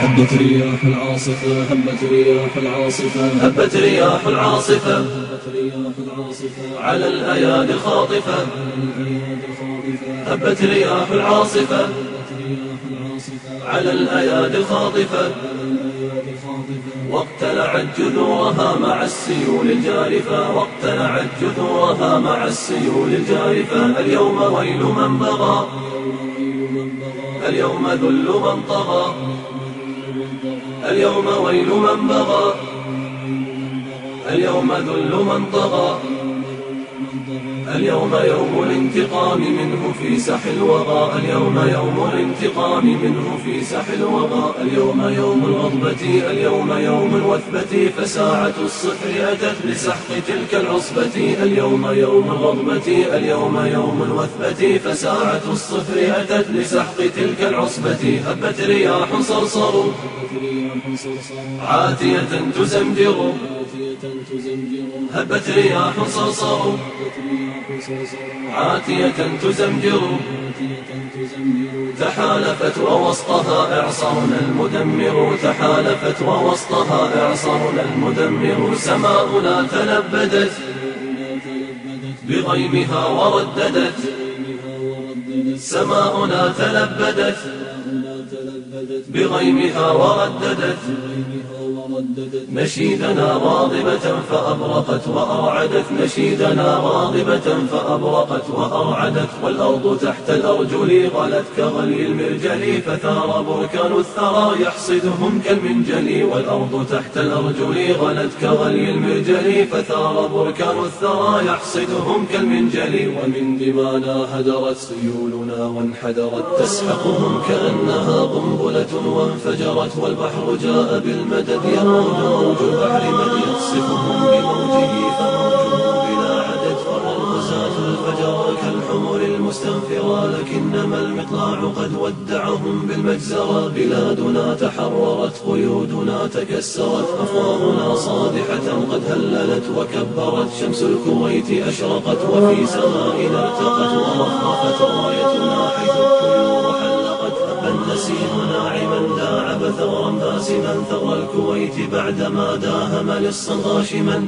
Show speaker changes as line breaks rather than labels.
هبت رياح العاصفة هبت رياح العاصفة
هبت رياح العاصفة.
هبت رياح العاصفة.
على الأيادي خاطفة
الأيادي خاطفة
هبت رياح العاصفة. على الأيادي خاطفة
الأيادي خاطفة
واقتلعت جذورها مع السيول الجارفة. واقتلعت جذورها مع السيول الجارفة. اليوم ويل من بغى
اليوم
ذل من طغى. اليوم ويل من بغى اليوم ذل من طغى. اليوم يوم الانتقام منه في سح الوغى اليوم يوم الانتقام منه في سح الوغى اليوم يوم الغضبة اليوم يوم الوثبة فساعة الصفر أتت لسحق تلك العصبة اليوم يوم الغضبة اليوم يوم الوثبة فساعة الصفر أتت لسحق تلك العصبة هبت رياح صرصر. عاتية تزمجر. هبت رياح صرصر. عاتية تزمجر. تحالفت ووسطها إعصارنا المدمر. تحالفت ووسطها إعصارنا المدمر. سماؤنا تلبدت. بغيمها ورددت. سماؤنا تلبدت. بغيمها ورددت. نشيدنا غاضبة فأبرقت وأرعدت نشيدنا غاضبة فأبرقت وأرعدت والأرض تحت الأرجل غلت. كغلي المرجل فثار بركان الثرى يحصدهم كالمنجل. والأرض تحت الأرجل غلت. كغلي المرجل فثار بركان الثرى يحصدهم كالمنجل. ومن دمانا هدرت سيولنا وانحدرت. تسحقهم كأنها قنبلة وانفجرت. والبحر جاء بالمدد. موج البحر من يقصفهم بموجه فموجه بلا عدد فر الغزاة الفجر كالحمر المستنفرة لكنما المطلع قد ودعهم بالمجزرة بلادنا تحررت قيودنا تكسرت أفواهنا صادحة قد هللت وكبرت شمس الكويت أشرقت وفي سمائنا ارتقت ورفرفت رايتنا حيث الطيور باسما ثغر الكويت بعدما داهم للصن غاشما